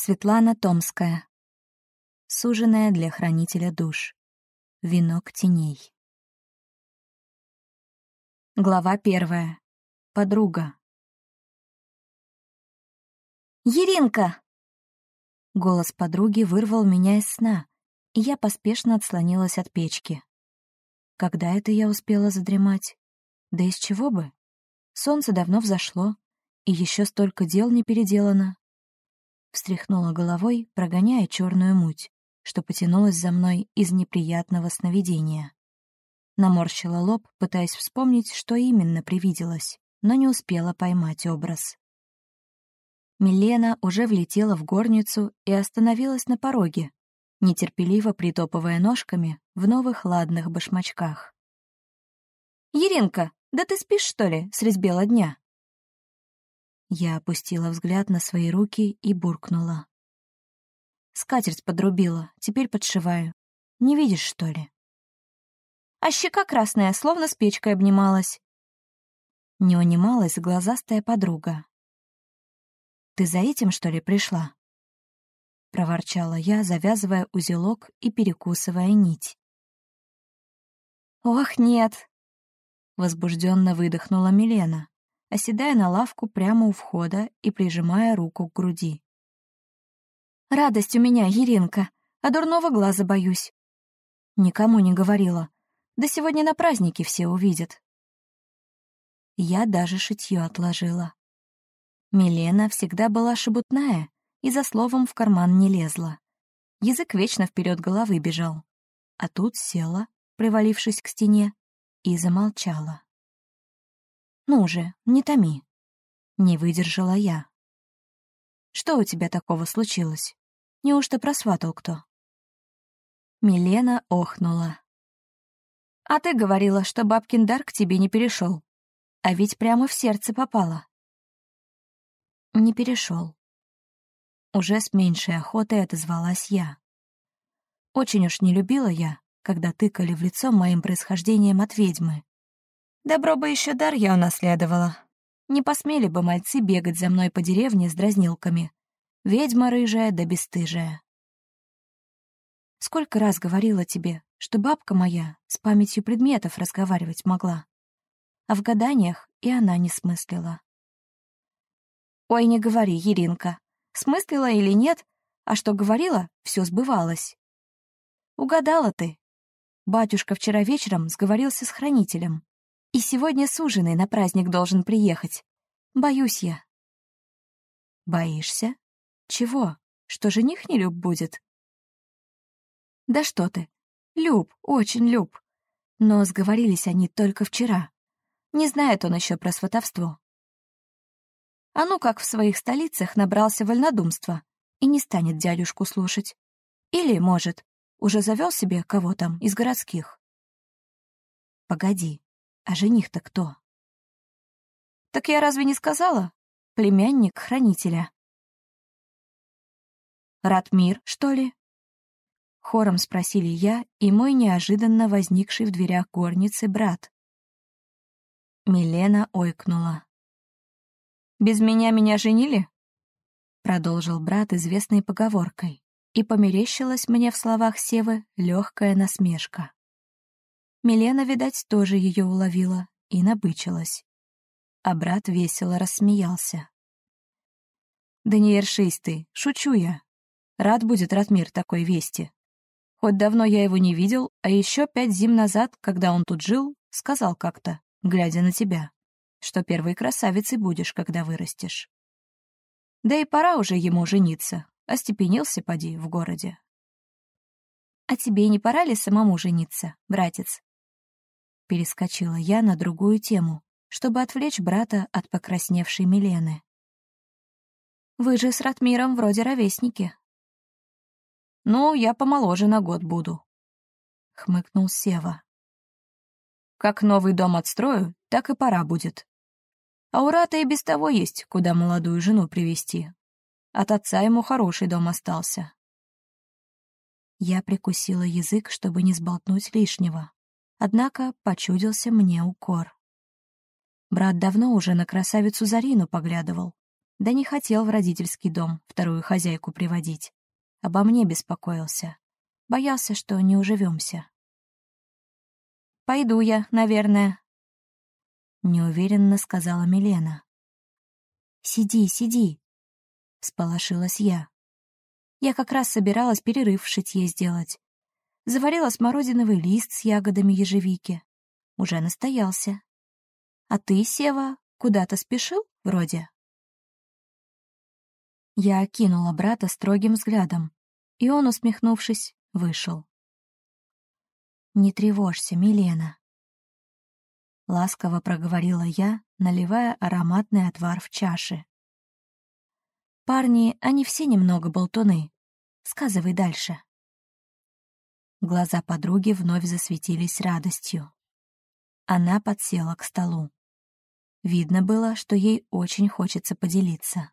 Светлана Томская. Суженая для хранителя душ. Венок теней. Глава первая. Подруга. «Еринка!» Голос подруги вырвал меня из сна, и я поспешно отслонилась от печки. Когда это я успела задремать? Да из чего бы? Солнце давно взошло, и еще столько дел не переделано. Встряхнула головой, прогоняя черную муть, что потянулась за мной из неприятного сновидения. Наморщила лоб, пытаясь вспомнить, что именно привиделось, но не успела поймать образ. Милена уже влетела в горницу и остановилась на пороге, нетерпеливо притопывая ножками в новых ладных башмачках. «Еринка, да ты спишь, что ли, средь бела дня?» Я опустила взгляд на свои руки и буркнула. Скатерть подрубила, теперь подшиваю. Не видишь, что ли? А щека красная, словно с печкой обнималась. Не унималась глазастая подруга. «Ты за этим, что ли, пришла?» Проворчала я, завязывая узелок и перекусывая нить. «Ох, нет!» Возбужденно выдохнула Милена, оседая на лавку прямо у входа и прижимая руку к груди. «Радость у меня, Еринка, а дурного глаза боюсь». Никому не говорила. Да сегодня на празднике все увидят. Я даже шитье отложила. Милена всегда была шебутная и за словом в карман не лезла. Язык вечно вперед головы бежал. А тут села, привалившись к стене, и замолчала. «Ну же, не томи». Не выдержала я. «Что у тебя такого случилось? Неужто просватал кто?» Милена охнула. «А ты говорила, что бабкин дар к тебе не перешел. А ведь прямо в сердце попало». «Не перешел. Уже с меньшей охотой отозвалась я. Очень уж не любила я, когда тыкали в лицо моим происхождением от ведьмы. Добро бы еще дар я унаследовала. Не посмели бы мальцы бегать за мной по деревне с дразнилками. Ведьма рыжая да бесстыжая. Сколько раз говорила тебе, что бабка моя с памятью предметов разговаривать могла. А в гаданиях и она не смыслила. Ой, не говори, Еринка. Смыслила или нет, а что говорила, все сбывалось. Угадала ты. Батюшка вчера вечером сговорился с хранителем. И сегодня суженый на праздник должен приехать. Боюсь я. Боишься? Чего? Что жених не люб будет? Да что ты. Люб, очень люб. Но сговорились они только вчера. Не знает он еще про сватовство. А ну как в своих столицах набрался вольнодумства и не станет дядюшку слушать. Или, может, уже завел себе кого там из городских. Погоди, а жених-то кто? Так я разве не сказала? Племянник хранителя. Ратмир, что ли? Хором спросили я и мой неожиданно возникший в дверях горницы брат. Милена ойкнула. «Без меня меня женили?» Продолжил брат известной поговоркой, и померещилась мне в словах Севы легкая насмешка. Милена, видать, тоже ее уловила и набычилась. А брат весело рассмеялся. «Да не ершись ты, шучу я. Рад будет Ратмир такой вести. Хоть давно я его не видел, а еще пять зим назад, когда он тут жил, сказал как-то, глядя на тебя, что первой красавицей будешь, когда вырастешь. Да и пора уже ему жениться, остепенился, поди, в городе. «А тебе не пора ли самому жениться, братец?» Перескочила я на другую тему, чтобы отвлечь брата от покрасневшей Милены. «Вы же с Ратмиром вроде ровесники». «Ну, я помоложе на год буду», — хмыкнул Сева. «Как новый дом отстрою, так и пора будет. А у Рата и без того есть, куда молодую жену привести. От отца ему хороший дом остался». Я прикусила язык, чтобы не сболтнуть лишнего. Однако почудился мне укор. Брат давно уже на красавицу Зарину поглядывал, Да не хотел в родительский дом вторую хозяйку приводить. Обо мне беспокоился. Боялся, что не уживемся. «Пойду я, наверное», — неуверенно сказала Милена. «Сиди, сиди», — сполошилась я. Я как раз собиралась перерыв в шитье сделать. Заварила смородиновый лист с ягодами ежевики. Уже настоялся. А ты, Сева, куда-то спешил, вроде? Я окинула брата строгим взглядом, и он, усмехнувшись, вышел. «Не тревожься, Милена», — ласково проговорила я, наливая ароматный отвар в чаши. «Парни, они все немного болтуны. Сказывай дальше». Глаза подруги вновь засветились радостью. Она подсела к столу. Видно было, что ей очень хочется поделиться.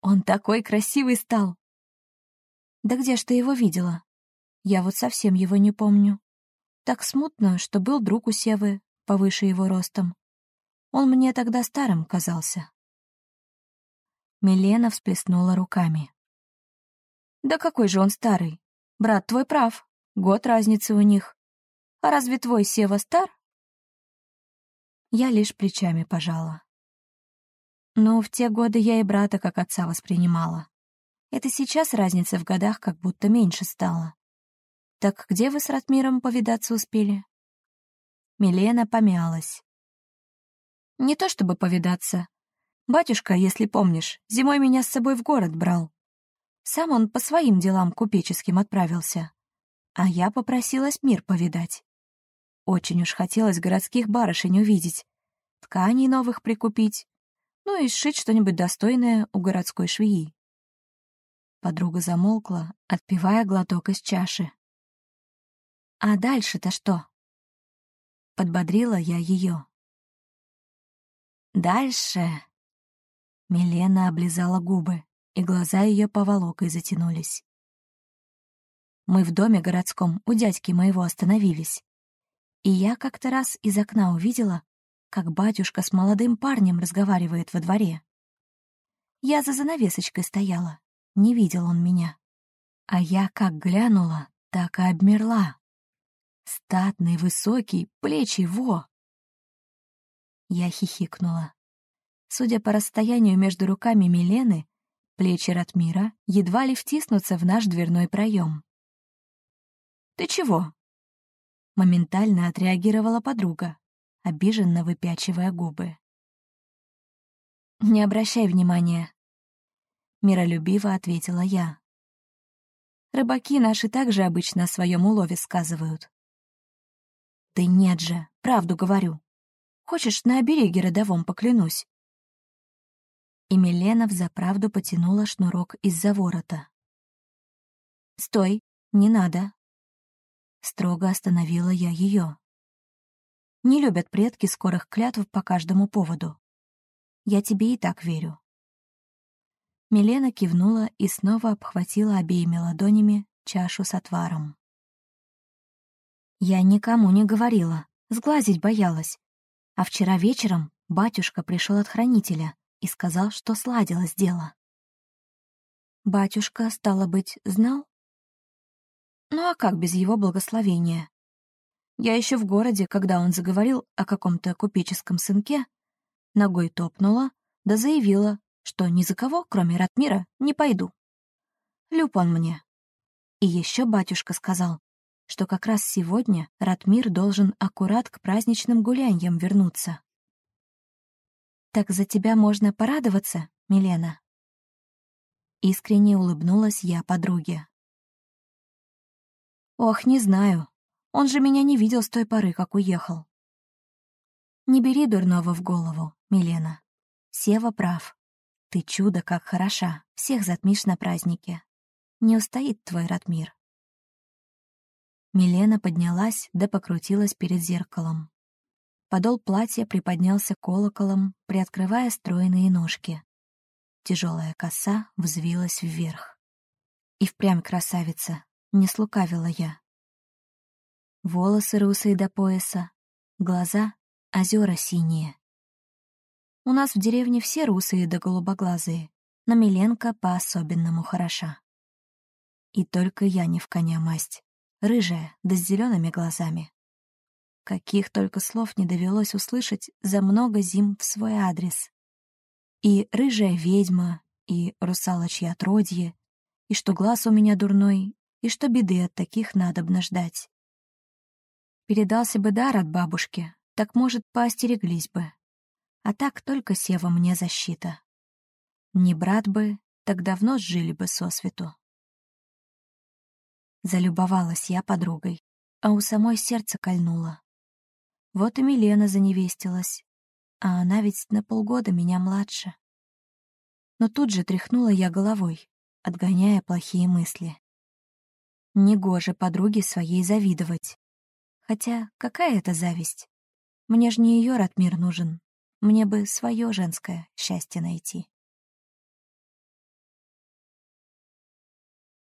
Он такой красивый стал!» «Да где ж ты его видела? Я вот совсем его не помню. Так смутно, что был друг у Севы, повыше его ростом. Он мне тогда старым казался». Милена всплеснула руками. «Да какой же он старый? Брат твой прав, год разницы у них. А разве твой Сева стар?» Я лишь плечами пожала. Но в те годы я и брата как отца воспринимала. Это сейчас разница в годах как будто меньше стала. Так где вы с Ратмиром повидаться успели? Милена помялась. Не то чтобы повидаться. Батюшка, если помнишь, зимой меня с собой в город брал. Сам он по своим делам купеческим отправился. А я попросилась мир повидать. Очень уж хотелось городских барышень увидеть, тканей новых прикупить, ну и сшить что-нибудь достойное у городской швеи. Подруга замолкла, отпивая глоток из чаши. «А дальше-то что?» Подбодрила я ее. «Дальше...» Милена облизала губы, и глаза ее поволокой затянулись. Мы в доме городском у дядьки моего остановились. И я как-то раз из окна увидела, как батюшка с молодым парнем разговаривает во дворе. Я за занавесочкой стояла, не видел он меня. А я как глянула, так и обмерла. Статный, высокий, плечи во! Я хихикнула. Судя по расстоянию между руками Милены, плечи Ратмира едва ли втиснутся в наш дверной проем. «Ты чего?» Моментально отреагировала подруга, обиженно выпячивая губы. «Не обращай внимания», — миролюбиво ответила я. «Рыбаки наши также обычно о своем улове сказывают». «Да нет же, правду говорю. Хочешь, на обереге родовом поклянусь?» И Милена взаправду потянула шнурок из-за ворота. «Стой, не надо!» Строго остановила я ее. Не любят предки скорых клятв по каждому поводу. Я тебе и так верю». Милена кивнула и снова обхватила обеими ладонями чашу с отваром. Я никому не говорила, сглазить боялась. А вчера вечером батюшка пришел от хранителя и сказал, что сладилось дело. Батюшка, стало быть, знал? Ну а как без его благословения? Я еще в городе, когда он заговорил о каком-то купеческом сынке, ногой топнула, да заявила, что ни за кого, кроме Ратмира, не пойду. Люб он мне. И еще батюшка сказал, что как раз сегодня Ратмир должен аккурат к праздничным гуляньям вернуться. «Так за тебя можно порадоваться, Милена?» Искренне улыбнулась я подруге. «Ох, не знаю. Он же меня не видел с той поры, как уехал. Не бери дурного в голову, Милена. Сева прав. Ты чудо, как хороша, всех затмишь на празднике. Не устоит твой Ратмир. Милена поднялась да покрутилась перед зеркалом. Подол платья приподнялся колоколом, приоткрывая стройные ножки. Тяжелая коса взвилась вверх. И впрямь красавица, не слукавила я. Волосы русые до пояса, глаза — озера синие. У нас в деревне все русые да голубоглазые, но Миленка по-особенному хороша. И только я не в коня масть, рыжая, да с зелеными глазами. Каких только слов не довелось услышать за много зим в свой адрес. И рыжая ведьма, и русалочье отродье, и что глаз у меня дурной, и что беды от таких надобно ждать. Передался бы дар от бабушки, так, может, поостереглись бы. А так только Сева мне защита. Не брат бы, так давно сжили бы сосвету. Залюбовалась я подругой, а у самой сердце кольнуло. Вот и Милена заневестилась, а она ведь на полгода меня младше. Но тут же тряхнула я головой, отгоняя плохие мысли. Негоже подруге своей завидовать. Хотя какая это зависть? Мне ж не ее Ратмир нужен. Мне бы свое женское счастье найти.